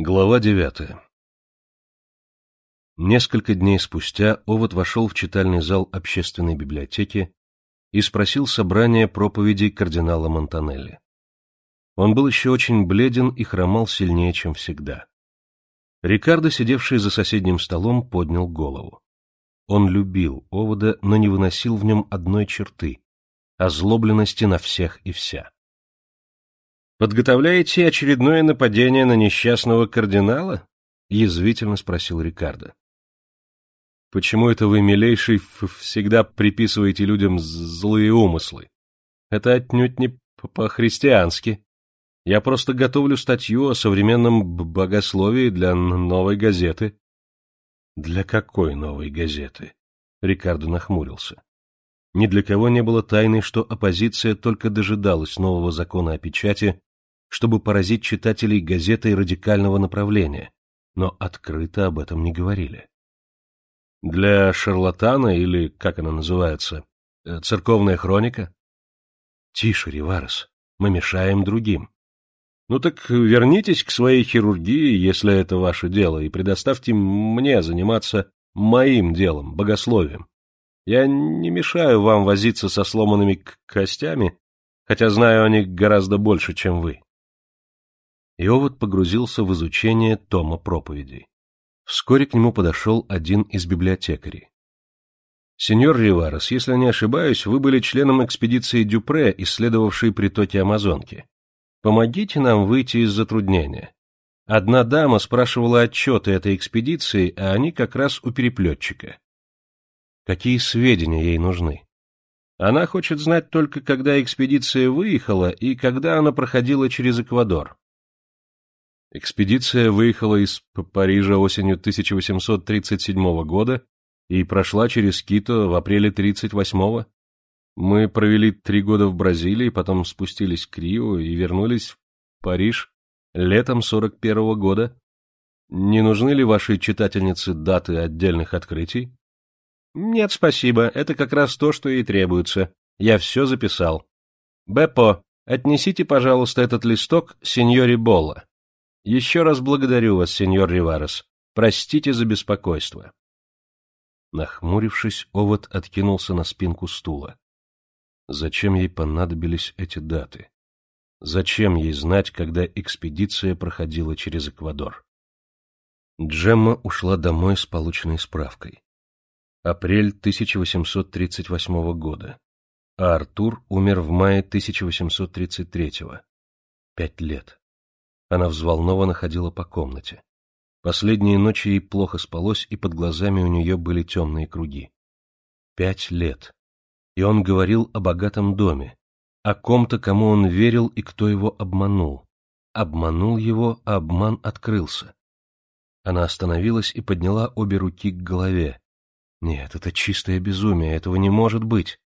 Глава девятая Несколько дней спустя Овод вошел в читальный зал общественной библиотеки и спросил собрание проповедей кардинала Монтанелли. Он был еще очень бледен и хромал сильнее, чем всегда. Рикардо, сидевший за соседним столом, поднял голову. Он любил Овода, но не выносил в нем одной черты — озлобленности на всех и вся. «Подготовляете очередное нападение на несчастного кардинала?» — язвительно спросил Рикардо. «Почему это вы, милейший, всегда приписываете людям злые умыслы? Это отнюдь не по-христиански. Я просто готовлю статью о современном богословии для новой газеты». «Для какой новой газеты?» — Рикардо нахмурился. Ни для кого не было тайны, что оппозиция только дожидалась нового закона о печати чтобы поразить читателей газетой радикального направления, но открыто об этом не говорили. Для шарлатана или, как она называется, э, церковная хроника? Тише, Риварес, мы мешаем другим. Ну так вернитесь к своей хирургии, если это ваше дело, и предоставьте мне заниматься моим делом, богословием. Я не мешаю вам возиться со сломанными костями, хотя знаю о них гораздо больше, чем вы. Иоват погрузился в изучение тома проповедей. Вскоре к нему подошел один из библиотекарей. «Сеньор Риварес, если не ошибаюсь, вы были членом экспедиции Дюпре, исследовавшей притоки Амазонки. Помогите нам выйти из затруднения. Одна дама спрашивала отчеты этой экспедиции, а они как раз у переплетчика. Какие сведения ей нужны? Она хочет знать только, когда экспедиция выехала и когда она проходила через Эквадор. Экспедиция выехала из Парижа осенью 1837 года и прошла через Кито в апреле 38-го. Мы провели три года в Бразилии, потом спустились к Рио и вернулись в Париж летом 41-го года. Не нужны ли вашей читательнице даты отдельных открытий? Нет, спасибо, это как раз то, что ей требуется. Я все записал. Беппо, отнесите, пожалуйста, этот листок сеньоре Болла. Еще раз благодарю вас, сеньор Риварес. Простите за беспокойство. Нахмурившись, овод откинулся на спинку стула. Зачем ей понадобились эти даты? Зачем ей знать, когда экспедиция проходила через Эквадор? Джемма ушла домой с полученной справкой. Апрель 1838 года, а Артур умер в мае 1833 -го. Пять лет. Она взволнованно ходила по комнате. Последние ночи ей плохо спалось, и под глазами у нее были темные круги. Пять лет. И он говорил о богатом доме, о ком-то, кому он верил и кто его обманул. Обманул его, а обман открылся. Она остановилась и подняла обе руки к голове. Нет, это чистое безумие, этого не может быть.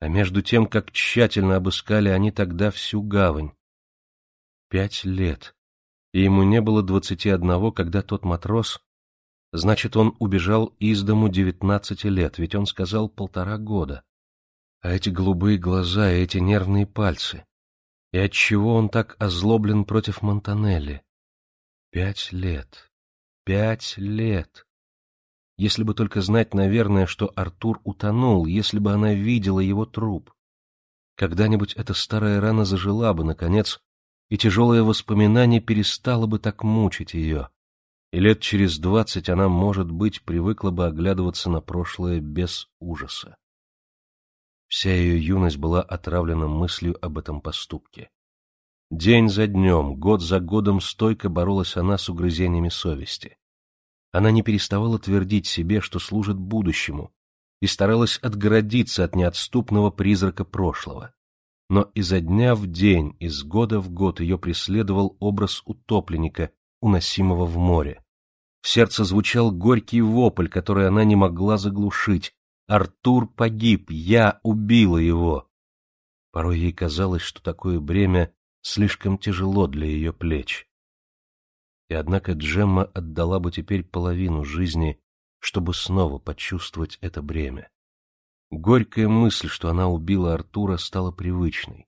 А между тем, как тщательно обыскали они тогда всю гавань, Пять лет. И ему не было двадцати одного, когда тот матрос... Значит, он убежал из дому девятнадцати лет, ведь он сказал полтора года. А эти голубые глаза и эти нервные пальцы. И отчего он так озлоблен против Монтанелли? Пять лет. Пять лет. Если бы только знать, наверное, что Артур утонул, если бы она видела его труп. Когда-нибудь эта старая рана зажила бы, наконец, и тяжелое воспоминание перестало бы так мучить ее, и лет через двадцать она, может быть, привыкла бы оглядываться на прошлое без ужаса. Вся ее юность была отравлена мыслью об этом поступке. День за днем, год за годом стойко боролась она с угрызениями совести. Она не переставала твердить себе, что служит будущему, и старалась отгородиться от неотступного призрака прошлого но изо дня в день, из года в год ее преследовал образ утопленника, уносимого в море. В сердце звучал горький вопль, который она не могла заглушить. «Артур погиб, я убила его!» Порой ей казалось, что такое бремя слишком тяжело для ее плеч. И однако Джемма отдала бы теперь половину жизни, чтобы снова почувствовать это бремя. Горькая мысль, что она убила Артура, стала привычной.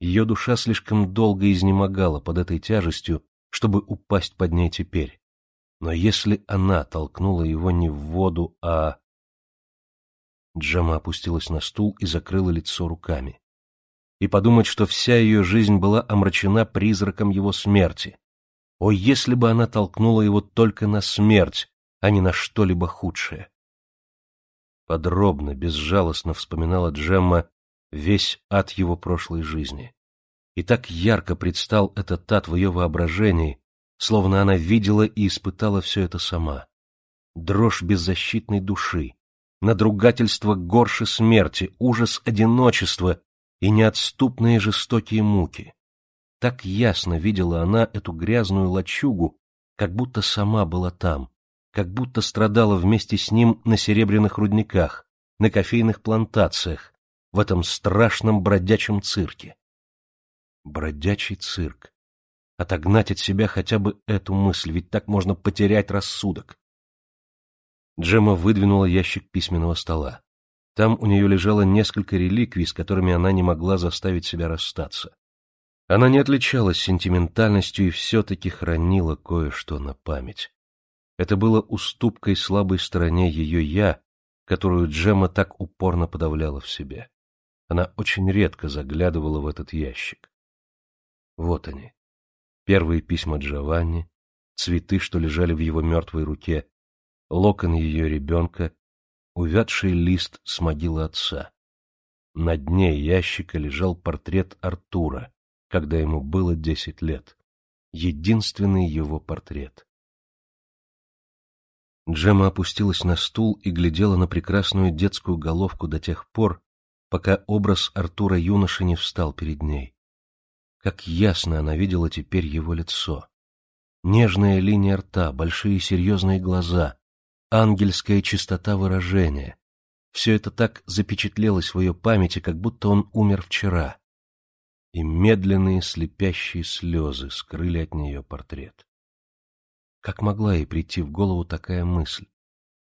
Ее душа слишком долго изнемогала под этой тяжестью, чтобы упасть под ней теперь. Но если она толкнула его не в воду, а... Джема опустилась на стул и закрыла лицо руками. И подумать, что вся ее жизнь была омрачена призраком его смерти. О, если бы она толкнула его только на смерть, а не на что-либо худшее. Подробно, безжалостно вспоминала Джемма весь ад его прошлой жизни. И так ярко предстал этот ад в ее воображении, словно она видела и испытала все это сама. Дрожь беззащитной души, надругательство горше смерти, ужас одиночества и неотступные жестокие муки. Так ясно видела она эту грязную лачугу, как будто сама была там, как будто страдала вместе с ним на серебряных рудниках, на кофейных плантациях, в этом страшном бродячем цирке. Бродячий цирк. Отогнать от себя хотя бы эту мысль, ведь так можно потерять рассудок. Джема выдвинула ящик письменного стола. Там у нее лежало несколько реликвий, с которыми она не могла заставить себя расстаться. Она не отличалась сентиментальностью и все-таки хранила кое-что на память. Это было уступкой слабой стороне ее «я», которую Джема так упорно подавляла в себе. Она очень редко заглядывала в этот ящик. Вот они. Первые письма Джованни, цветы, что лежали в его мертвой руке, локон ее ребенка, увядший лист с могилы отца. На дне ящика лежал портрет Артура, когда ему было десять лет. Единственный его портрет. Джема опустилась на стул и глядела на прекрасную детскую головку до тех пор, пока образ Артура юноши не встал перед ней. Как ясно она видела теперь его лицо. Нежная линия рта, большие серьезные глаза, ангельская чистота выражения. Все это так запечатлелось в ее памяти, как будто он умер вчера. И медленные слепящие слезы скрыли от нее портрет. Как могла ей прийти в голову такая мысль?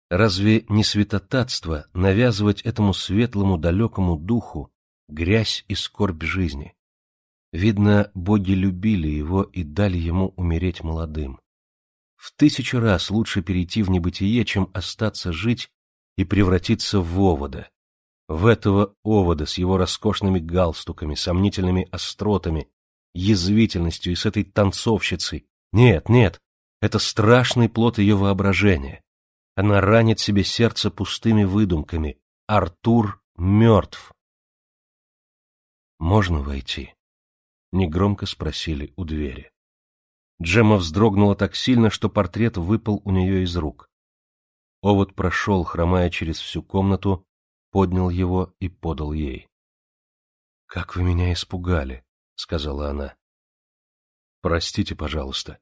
Разве не святотатство навязывать этому светлому далекому духу грязь и скорбь жизни? Видно, боги любили его и дали ему умереть молодым. В тысячу раз лучше перейти в небытие, чем остаться жить и превратиться в овода. В этого овода с его роскошными галстуками, сомнительными остротами, язвительностью и с этой танцовщицей. Нет, нет, это страшный плод ее воображения. Она ранит себе сердце пустыми выдумками. Артур мертв. «Можно войти?» — негромко спросили у двери. Джемма вздрогнула так сильно, что портрет выпал у нее из рук. Овод прошел, хромая через всю комнату, поднял его и подал ей. — Как вы меня испугали, — сказала она. — Простите, пожалуйста.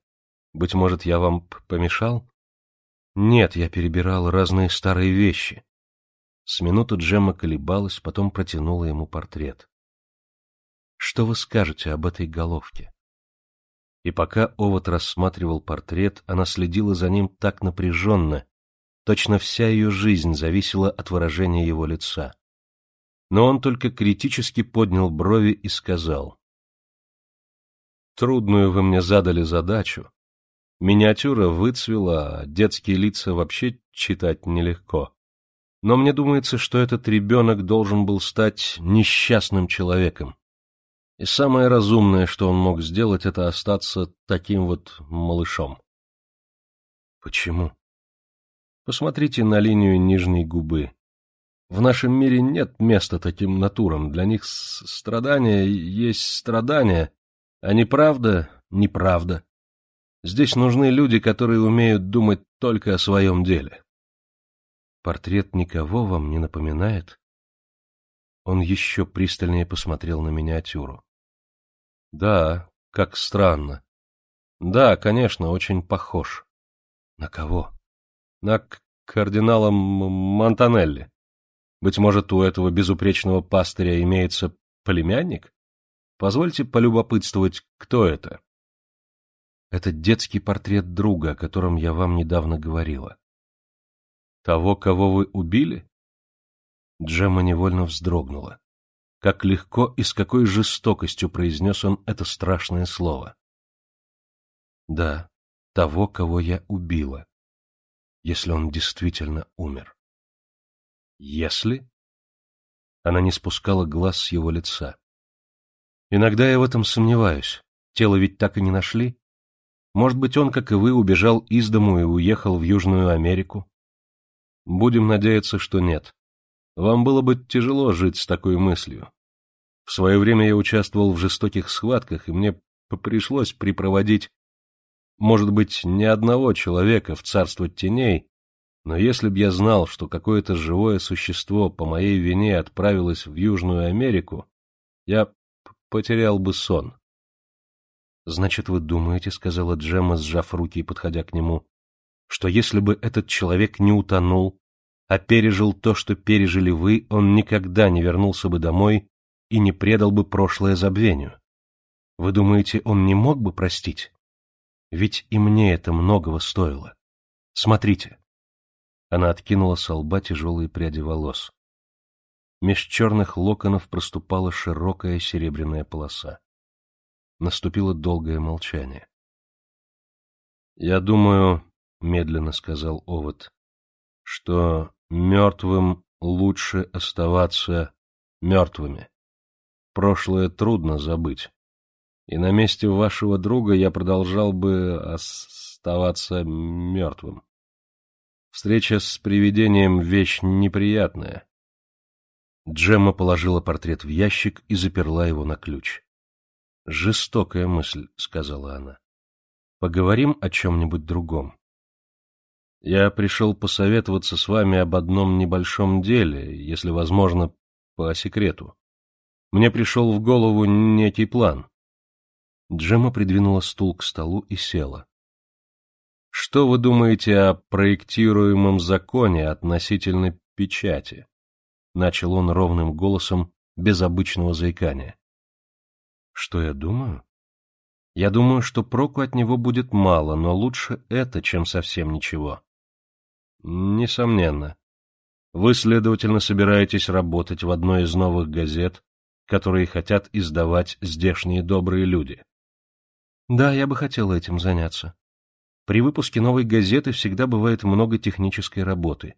Быть может, я вам помешал? Нет, я перебирал разные старые вещи. С минуту Джемма колебалась, потом протянула ему портрет. Что вы скажете об этой головке? И пока Овод рассматривал портрет, она следила за ним так напряженно, точно вся ее жизнь зависела от выражения его лица. Но он только критически поднял брови и сказал. «Трудную вы мне задали задачу, Миниатюра выцвела, а детские лица вообще читать нелегко. Но мне думается, что этот ребенок должен был стать несчастным человеком. И самое разумное, что он мог сделать, это остаться таким вот малышом. Почему? Посмотрите на линию нижней губы. В нашем мире нет места таким натурам. Для них страдания есть страдания, а неправда — неправда. Здесь нужны люди, которые умеют думать только о своем деле. Портрет никого вам не напоминает? Он еще пристальнее посмотрел на миниатюру. Да, как странно. Да, конечно, очень похож. На кого? На кардинала Монтанелли. Быть может, у этого безупречного пастыря имеется племянник? Позвольте полюбопытствовать, кто это. Это детский портрет друга, о котором я вам недавно говорила. Того, кого вы убили? Джемма невольно вздрогнула. Как легко и с какой жестокостью произнес он это страшное слово. Да, того, кого я убила. Если он действительно умер. Если? Она не спускала глаз с его лица. Иногда я в этом сомневаюсь. Тело ведь так и не нашли. Может быть, он, как и вы, убежал из дому и уехал в Южную Америку? Будем надеяться, что нет. Вам было бы тяжело жить с такой мыслью. В свое время я участвовал в жестоких схватках, и мне пришлось припроводить, может быть, не одного человека в царство теней, но если б я знал, что какое-то живое существо по моей вине отправилось в Южную Америку, я потерял бы сон. — Значит, вы думаете, — сказала Джемма, сжав руки и подходя к нему, — что если бы этот человек не утонул, а пережил то, что пережили вы, он никогда не вернулся бы домой и не предал бы прошлое забвению? Вы думаете, он не мог бы простить? Ведь и мне это многого стоило. Смотрите. Она откинула со лба тяжелые пряди волос. Меж черных локонов проступала широкая серебряная полоса. Наступило долгое молчание. — Я думаю, — медленно сказал Овод, — что мертвым лучше оставаться мертвыми. Прошлое трудно забыть. И на месте вашего друга я продолжал бы оставаться мертвым. Встреча с привидением — вещь неприятная. Джемма положила портрет в ящик и заперла его на ключ. «Жестокая мысль», — сказала она. «Поговорим о чем-нибудь другом. Я пришел посоветоваться с вами об одном небольшом деле, если возможно, по секрету. Мне пришел в голову некий план». Джемма придвинула стул к столу и села. «Что вы думаете о проектируемом законе относительно печати?» Начал он ровным голосом, без обычного заикания. Что я думаю? Я думаю, что проку от него будет мало, но лучше это, чем совсем ничего. Несомненно. Вы, следовательно, собираетесь работать в одной из новых газет, которые хотят издавать здешние добрые люди. Да, я бы хотел этим заняться. При выпуске новой газеты всегда бывает много технической работы.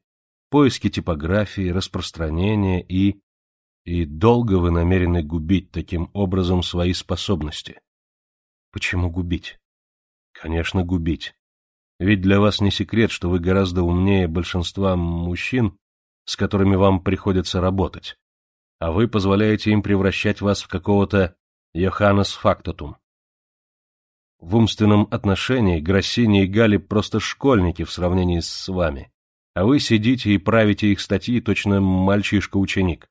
Поиски типографии, распространения и и долго вы намерены губить таким образом свои способности? Почему губить? Конечно, губить. Ведь для вас не секрет, что вы гораздо умнее большинства мужчин, с которыми вам приходится работать, а вы позволяете им превращать вас в какого-то Йоханнес Фактотум. В умственном отношении Гроссини и Гали просто школьники в сравнении с вами, а вы сидите и правите их статьи точно мальчишка-ученик.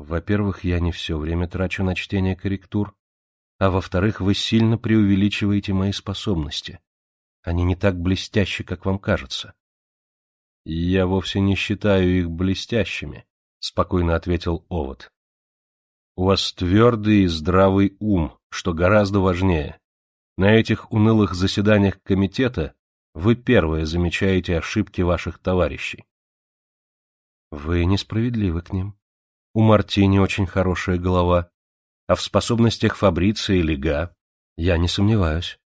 Во-первых, я не все время трачу на чтение корректур, а во-вторых, вы сильно преувеличиваете мои способности. Они не так блестящи, как вам кажется. — Я вовсе не считаю их блестящими, — спокойно ответил Овод. — У вас твердый и здравый ум, что гораздо важнее. На этих унылых заседаниях комитета вы первые замечаете ошибки ваших товарищей. — Вы несправедливы к ним. У Мартини очень хорошая голова, а в способностях Фабрица и Лега я не сомневаюсь.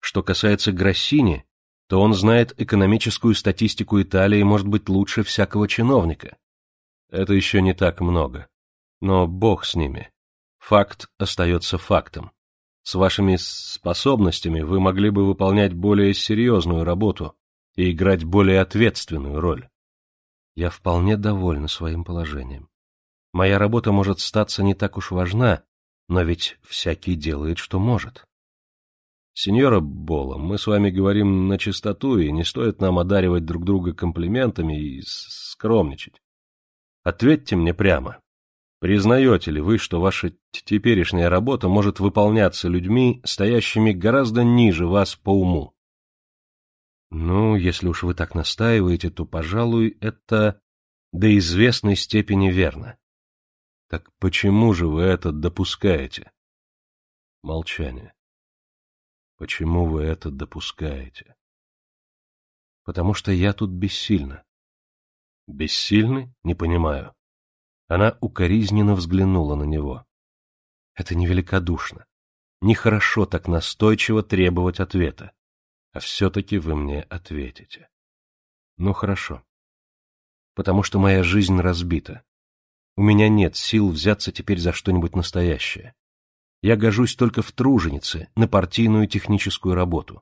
Что касается Гроссини, то он знает экономическую статистику Италии, может быть, лучше всякого чиновника. Это еще не так много. Но бог с ними. Факт остается фактом. С вашими способностями вы могли бы выполнять более серьезную работу и играть более ответственную роль. Я вполне довольна своим положением. Моя работа может статься не так уж важна, но ведь всякий делает, что может. Сеньора Бола, мы с вами говорим на чистоту, и не стоит нам одаривать друг друга комплиментами и скромничать. Ответьте мне прямо. Признаете ли вы, что ваша теперешняя работа может выполняться людьми, стоящими гораздо ниже вас по уму? Ну, если уж вы так настаиваете, то, пожалуй, это до известной степени верно. Так почему же вы это допускаете? Молчание. Почему вы это допускаете? Потому что я тут бессильна. Бессильны? Не понимаю. Она укоризненно взглянула на него. Это невеликодушно. Нехорошо так настойчиво требовать ответа. А все-таки вы мне ответите. Ну, хорошо. Потому что моя жизнь разбита. У меня нет сил взяться теперь за что-нибудь настоящее. Я гожусь только в труженице, на партийную техническую работу.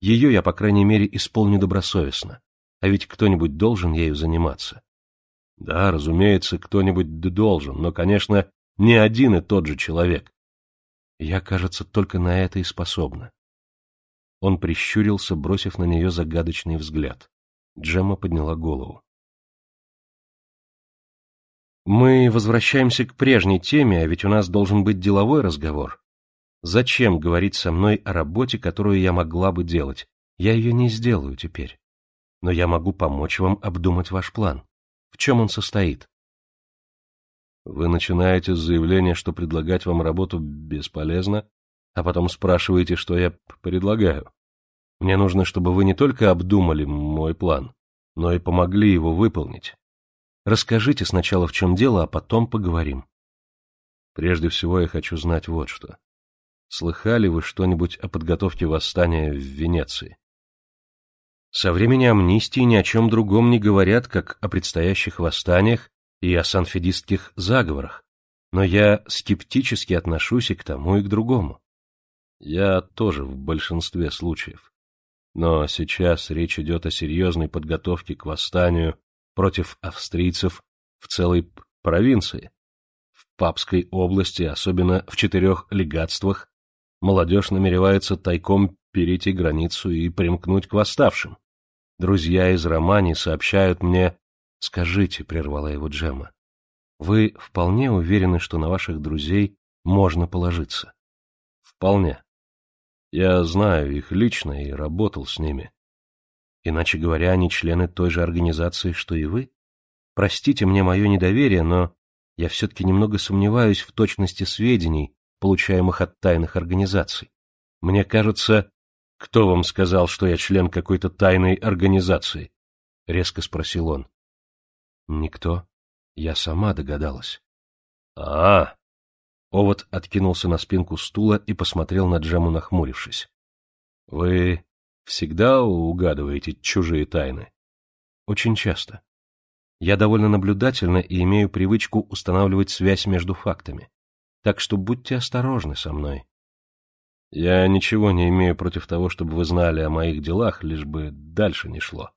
Ее я, по крайней мере, исполню добросовестно. А ведь кто-нибудь должен ею заниматься. Да, разумеется, кто-нибудь должен, но, конечно, не один и тот же человек. Я, кажется, только на это и способна. Он прищурился, бросив на нее загадочный взгляд. Джемма подняла голову. Мы возвращаемся к прежней теме, а ведь у нас должен быть деловой разговор. Зачем говорить со мной о работе, которую я могла бы делать? Я ее не сделаю теперь. Но я могу помочь вам обдумать ваш план. В чем он состоит? Вы начинаете с заявления, что предлагать вам работу бесполезно, а потом спрашиваете, что я предлагаю. Мне нужно, чтобы вы не только обдумали мой план, но и помогли его выполнить. Расскажите сначала, в чем дело, а потом поговорим. Прежде всего я хочу знать вот что. Слыхали вы что-нибудь о подготовке восстания в Венеции? Со времени амнистии ни о чем другом не говорят, как о предстоящих восстаниях и о санфедистских заговорах, но я скептически отношусь и к тому, и к другому. Я тоже в большинстве случаев. Но сейчас речь идет о серьезной подготовке к восстанию против австрийцев в целой провинции. В Папской области, особенно в четырех легатствах, молодежь намеревается тайком перейти границу и примкнуть к восставшим. Друзья из Романи сообщают мне... Скажите, — прервала его Джема, — вы вполне уверены, что на ваших друзей можно положиться? Вполне. Я знаю их лично и работал с ними. Иначе говоря, они члены той же организации, что и вы? Простите мне мое недоверие, но я все-таки немного сомневаюсь в точности сведений, получаемых от тайных организаций. Мне кажется... Кто вам сказал, что я член какой-то тайной организации? — резко спросил он. — Никто. Я сама догадалась. — А, Овод откинулся на спинку стула и посмотрел на Джему, нахмурившись. — Вы всегда угадываете чужие тайны? — Очень часто. Я довольно наблюдательна и имею привычку устанавливать связь между фактами. Так что будьте осторожны со мной. Я ничего не имею против того, чтобы вы знали о моих делах, лишь бы дальше не шло.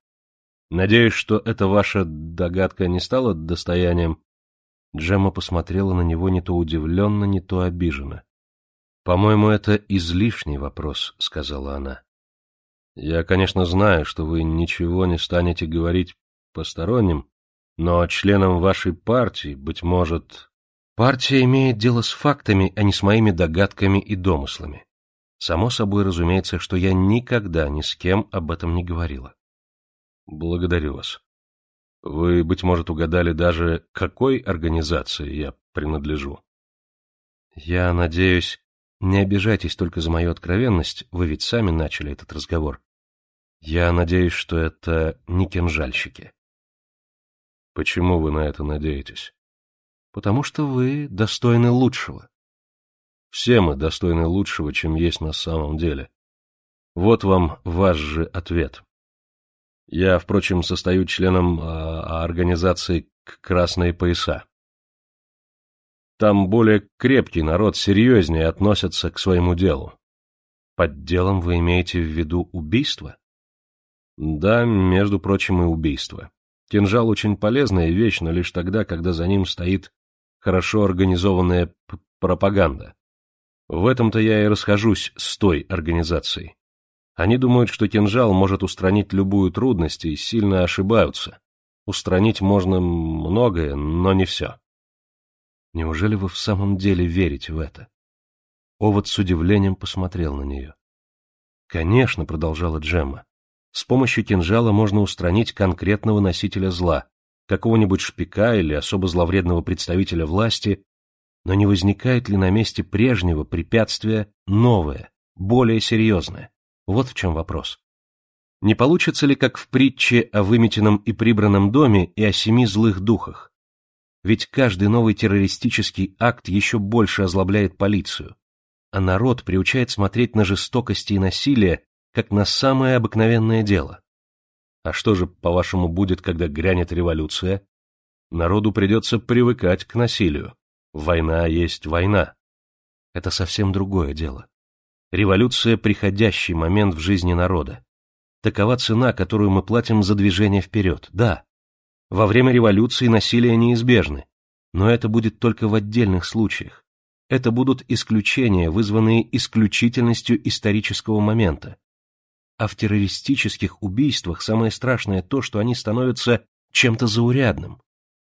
Надеюсь, что эта ваша догадка не стала достоянием Джемма посмотрела на него не то удивленно, не то обиженно. — По-моему, это излишний вопрос, — сказала она. — Я, конечно, знаю, что вы ничего не станете говорить посторонним, но членам вашей партии, быть может... Партия имеет дело с фактами, а не с моими догадками и домыслами. Само собой разумеется, что я никогда ни с кем об этом не говорила. Благодарю вас. Вы, быть может, угадали даже, какой организации я принадлежу. Я надеюсь, не обижайтесь только за мою откровенность, вы ведь сами начали этот разговор. Я надеюсь, что это не кинжальщики. Почему вы на это надеетесь? Потому что вы достойны лучшего. Все мы достойны лучшего, чем есть на самом деле. Вот вам ваш же ответ. Я, впрочем, состою членом а, организации «Красные пояса». Там более крепкий народ, серьезнее относятся к своему делу. Под делом вы имеете в виду убийство? Да, между прочим, и убийство. Кинжал очень полезная вещь, но лишь тогда, когда за ним стоит хорошо организованная пропаганда. В этом-то я и расхожусь с той организацией. Они думают, что кинжал может устранить любую трудность и сильно ошибаются. Устранить можно многое, но не все. Неужели вы в самом деле верите в это? Овод с удивлением посмотрел на нее. Конечно, продолжала Джемма, с помощью кинжала можно устранить конкретного носителя зла, какого-нибудь шпика или особо зловредного представителя власти, но не возникает ли на месте прежнего препятствия новое, более серьезное? Вот в чем вопрос. Не получится ли, как в притче о выметенном и прибранном доме и о семи злых духах? Ведь каждый новый террористический акт еще больше озлобляет полицию. а народ приучает смотреть на жестокости и насилие, как на самое обыкновенное дело. А что же, по-вашему, будет, когда грянет революция? Народу придется привыкать к насилию. Война есть война. Это совсем другое дело. Революция – приходящий момент в жизни народа. Такова цена, которую мы платим за движение вперед, да. Во время революции насилие неизбежны, но это будет только в отдельных случаях. Это будут исключения, вызванные исключительностью исторического момента. А в террористических убийствах самое страшное то, что они становятся чем-то заурядным.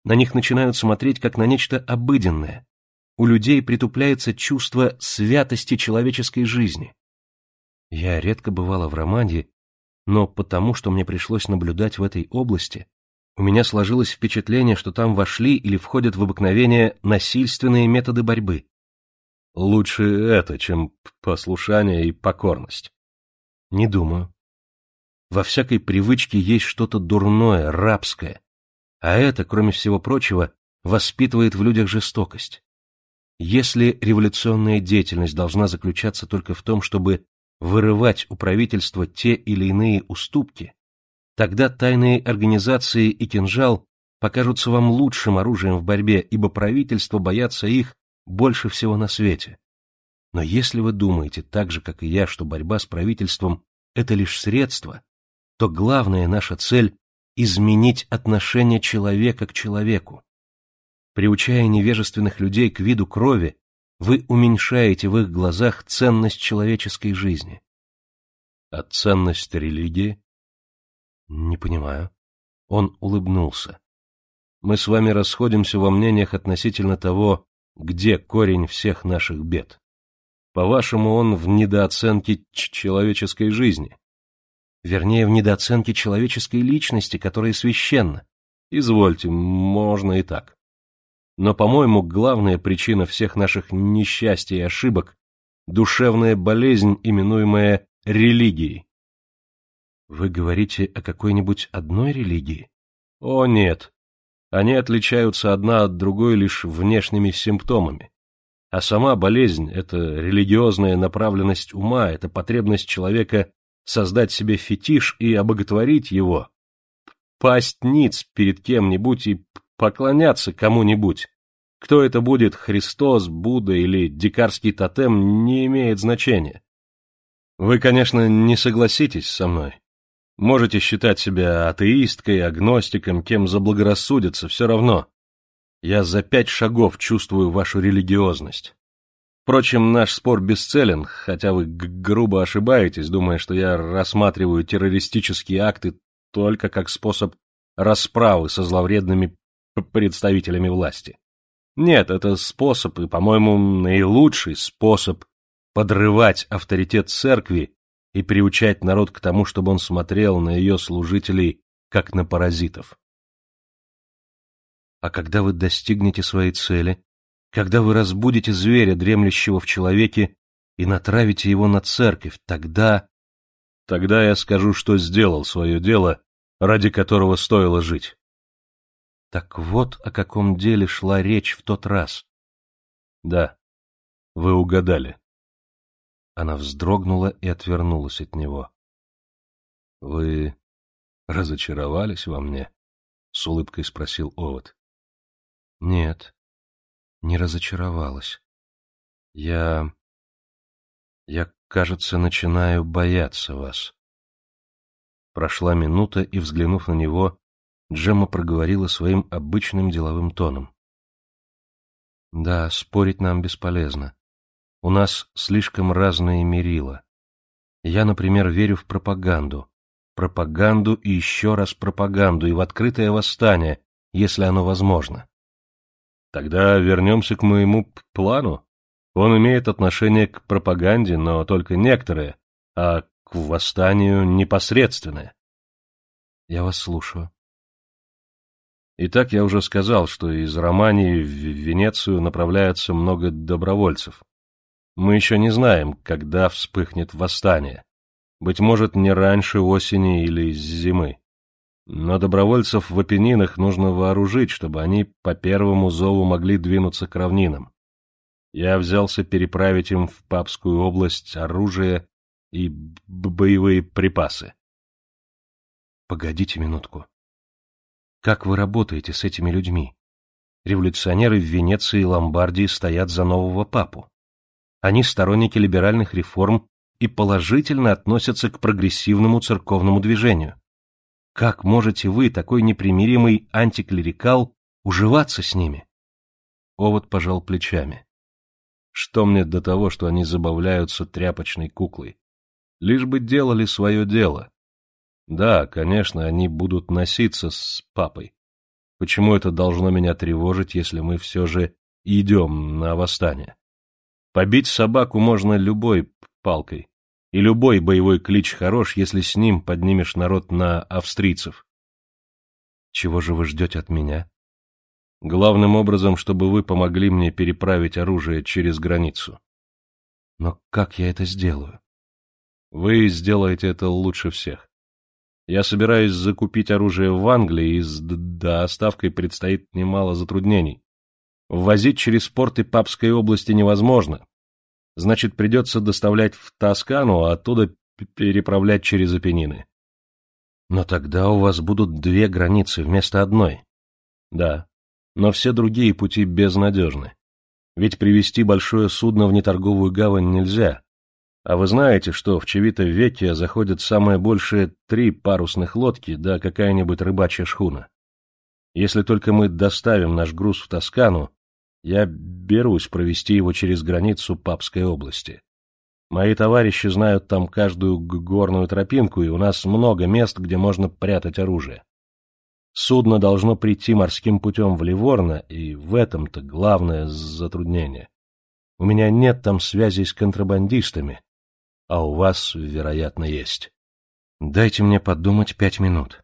На них начинают смотреть как на нечто обыденное. У людей притупляется чувство святости человеческой жизни. Я редко бывала в Романде, но потому, что мне пришлось наблюдать в этой области, у меня сложилось впечатление, что там вошли или входят в обыкновение насильственные методы борьбы. Лучше это, чем послушание и покорность. Не думаю. Во всякой привычке есть что-то дурное, рабское. А это, кроме всего прочего, воспитывает в людях жестокость. Если революционная деятельность должна заключаться только в том, чтобы вырывать у правительства те или иные уступки, тогда тайные организации и кинжал покажутся вам лучшим оружием в борьбе, ибо правительства боятся их больше всего на свете. Но если вы думаете так же, как и я, что борьба с правительством – это лишь средство, то главная наша цель – изменить отношение человека к человеку. Приучая невежественных людей к виду крови, вы уменьшаете в их глазах ценность человеческой жизни. А ценность религии? Не понимаю. Он улыбнулся. Мы с вами расходимся во мнениях относительно того, где корень всех наших бед. По-вашему, он в недооценке человеческой жизни. Вернее, в недооценке человеческой личности, которая священна. Извольте, можно и так. Но, по-моему, главная причина всех наших несчастий и ошибок – душевная болезнь, именуемая религией. Вы говорите о какой-нибудь одной религии? О, нет. Они отличаются одна от другой лишь внешними симптомами. А сама болезнь – это религиозная направленность ума, это потребность человека создать себе фетиш и обоготворить его, пасть ниц перед кем-нибудь и поклоняться кому-нибудь. Кто это будет, Христос, Будда или дикарский тотем, не имеет значения. Вы, конечно, не согласитесь со мной. Можете считать себя атеисткой, агностиком, кем заблагорассудится, все равно. Я за пять шагов чувствую вашу религиозность. Впрочем, наш спор бесцелен, хотя вы грубо ошибаетесь, думая, что я рассматриваю террористические акты только как способ расправы со зловредными представителями власти. Нет, это способ, и, по-моему, наилучший способ подрывать авторитет церкви и приучать народ к тому, чтобы он смотрел на ее служителей, как на паразитов. А когда вы достигнете своей цели, когда вы разбудите зверя, дремлющего в человеке, и натравите его на церковь, тогда... Тогда я скажу, что сделал свое дело, ради которого стоило жить. Так вот о каком деле шла речь в тот раз. Да, вы угадали. Она вздрогнула и отвернулась от него. — Вы разочаровались во мне? — с улыбкой спросил Овод. — Нет, не разочаровалась. Я... я, кажется, начинаю бояться вас. Прошла минута, и, взглянув на него, Джемма проговорила своим обычным деловым тоном. — Да, спорить нам бесполезно. У нас слишком разные мерила. Я, например, верю в пропаганду. Пропаганду и еще раз пропаганду, и в открытое восстание, если оно возможно. Тогда вернемся к моему плану. Он имеет отношение к пропаганде, но только некоторые, а к восстанию непосредственное. Я вас слушаю. Итак, я уже сказал, что из Романии в Венецию направляется много добровольцев. Мы еще не знаем, когда вспыхнет восстание. Быть может, не раньше осени или зимы. Но добровольцев в Апеннинах нужно вооружить, чтобы они по первому зову могли двинуться к равнинам. Я взялся переправить им в Папскую область оружие и боевые припасы. Погодите минутку. Как вы работаете с этими людьми? Революционеры в Венеции и Ломбардии стоят за нового папу. Они сторонники либеральных реформ и положительно относятся к прогрессивному церковному движению. Как можете вы, такой непримиримый антиклерикал, уживаться с ними? Овод пожал плечами. Что мне до того, что они забавляются тряпочной куклой? Лишь бы делали свое дело. Да, конечно, они будут носиться с папой. Почему это должно меня тревожить, если мы все же идем на восстание? Побить собаку можно любой палкой, и любой боевой клич хорош, если с ним поднимешь народ на австрийцев. Чего же вы ждете от меня? Главным образом, чтобы вы помогли мне переправить оружие через границу. Но как я это сделаю? Вы сделаете это лучше всех. Я собираюсь закупить оружие в Англии, и с доставкой предстоит немало затруднений. Ввозить через порты Папской области невозможно. Значит, придется доставлять в Тоскану, а оттуда переправлять через Апеннины. Но тогда у вас будут две границы вместо одной. Да, но все другие пути безнадежны. Ведь привести большое судно в неторговую гавань нельзя, а вы знаете, что в Чевито-Веке заходят самое большее три парусных лодки, да какая-нибудь рыбачья шхуна. Если только мы доставим наш груз в Тоскану, я берусь провести его через границу Папской области. Мои товарищи знают там каждую горную тропинку, и у нас много мест, где можно прятать оружие. Судно должно прийти морским путем в Ливорно, и в этом-то главное затруднение. У меня нет там связей с контрабандистами, а у вас, вероятно, есть. Дайте мне подумать пять минут.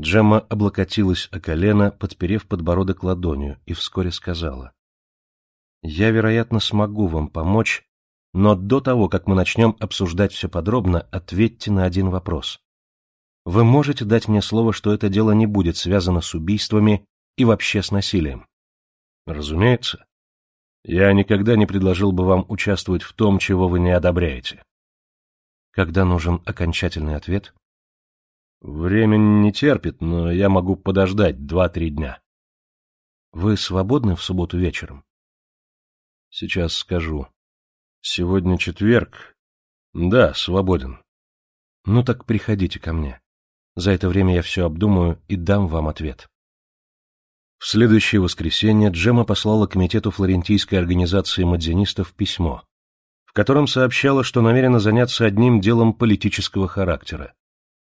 Джемма облокотилась о колено, подперев подбородок ладонью, и вскоре сказала. «Я, вероятно, смогу вам помочь, но до того, как мы начнем обсуждать все подробно, ответьте на один вопрос. Вы можете дать мне слово, что это дело не будет связано с убийствами и вообще с насилием?» «Разумеется. Я никогда не предложил бы вам участвовать в том, чего вы не одобряете. Когда нужен окончательный ответ? Время не терпит, но я могу подождать два-три дня. Вы свободны в субботу вечером? Сейчас скажу. Сегодня четверг. Да, свободен. Ну так приходите ко мне. За это время я все обдумаю и дам вам ответ. В следующее воскресенье Джема послала комитету флорентийской организации мадзинистов письмо, в котором сообщала, что намерена заняться одним делом политического характера,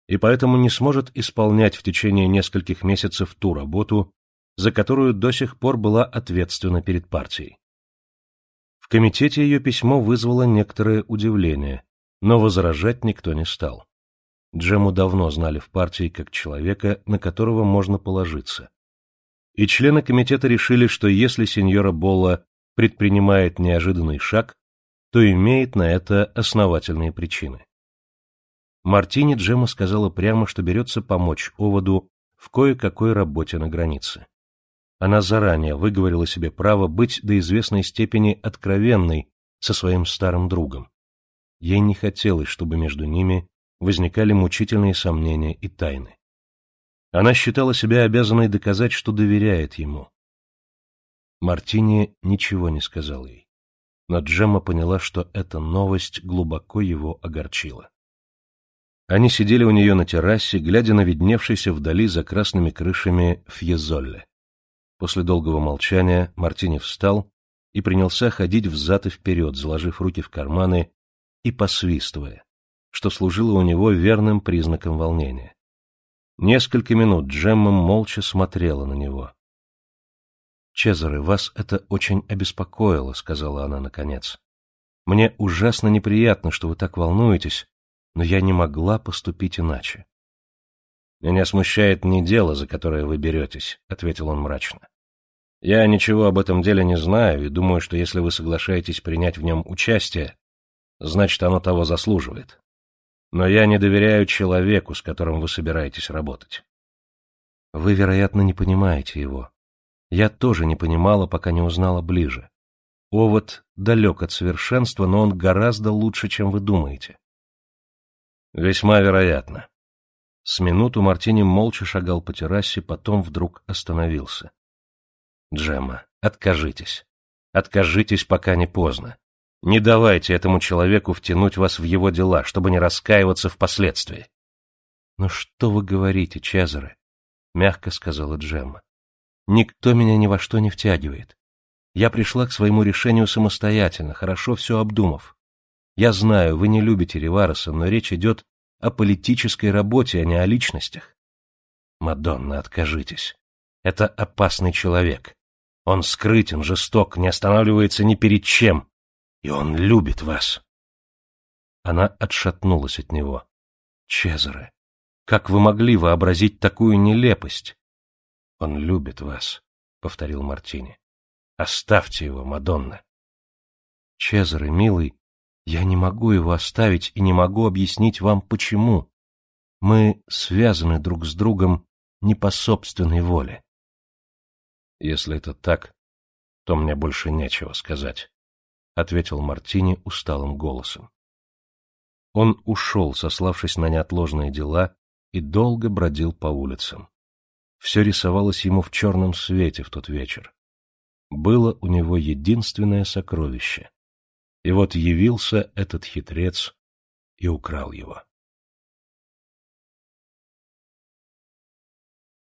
и поэтому не сможет исполнять в течение нескольких месяцев ту работу, за которую до сих пор была ответственна перед партией. В комитете ее письмо вызвало некоторое удивление, но возражать никто не стал. Джему давно знали в партии как человека, на которого можно положиться. И члены комитета решили, что если сеньора Болла предпринимает неожиданный шаг, то имеет на это основательные причины. Мартине Джема сказала прямо, что берется помочь Оводу в кое-какой работе на границе. Она заранее выговорила себе право быть до известной степени откровенной со своим старым другом. Ей не хотелось, чтобы между ними возникали мучительные сомнения и тайны. Она считала себя обязанной доказать, что доверяет ему. Мартини ничего не сказал ей но Джемма поняла, что эта новость глубоко его огорчила. Они сидели у нее на террасе, глядя на видневшийся вдали за красными крышами Фьезолле. После долгого молчания Мартини встал и принялся ходить взад и вперед, заложив руки в карманы и посвистывая, что служило у него верным признаком волнения. Несколько минут Джемма молча смотрела на него. «Чезаре, вас это очень обеспокоило», — сказала она наконец. «Мне ужасно неприятно, что вы так волнуетесь, но я не могла поступить иначе». «Меня смущает не дело, за которое вы беретесь», — ответил он мрачно. «Я ничего об этом деле не знаю и думаю, что если вы соглашаетесь принять в нем участие, значит, оно того заслуживает. Но я не доверяю человеку, с которым вы собираетесь работать». «Вы, вероятно, не понимаете его», я тоже не понимала, пока не узнала ближе. Овод далек от совершенства, но он гораздо лучше, чем вы думаете. Весьма вероятно. С минуту Мартини молча шагал по террасе, потом вдруг остановился. Джемма, откажитесь. Откажитесь, пока не поздно. Не давайте этому человеку втянуть вас в его дела, чтобы не раскаиваться впоследствии. — Ну что вы говорите, Чезаре? — мягко сказала Джемма. — Никто меня ни во что не втягивает. Я пришла к своему решению самостоятельно, хорошо все обдумав. Я знаю, вы не любите Ривареса, но речь идет о политической работе, а не о личностях. Мадонна, откажитесь. Это опасный человек. Он скрытен, жесток, не останавливается ни перед чем. И он любит вас. Она отшатнулась от него. Чезаре, как вы могли вообразить такую нелепость? Он любит вас, — повторил Мартини. Оставьте его, Мадонна. Чезаре, милый, я не могу его оставить и не могу объяснить вам, почему. Мы связаны друг с другом не по собственной воле. Если это так, то мне больше нечего сказать. — ответил Мартини усталым голосом. Он ушел, сославшись на неотложные дела, и долго бродил по улицам. Все рисовалось ему в черном свете в тот вечер. Было у него единственное сокровище. И вот явился этот хитрец и украл его.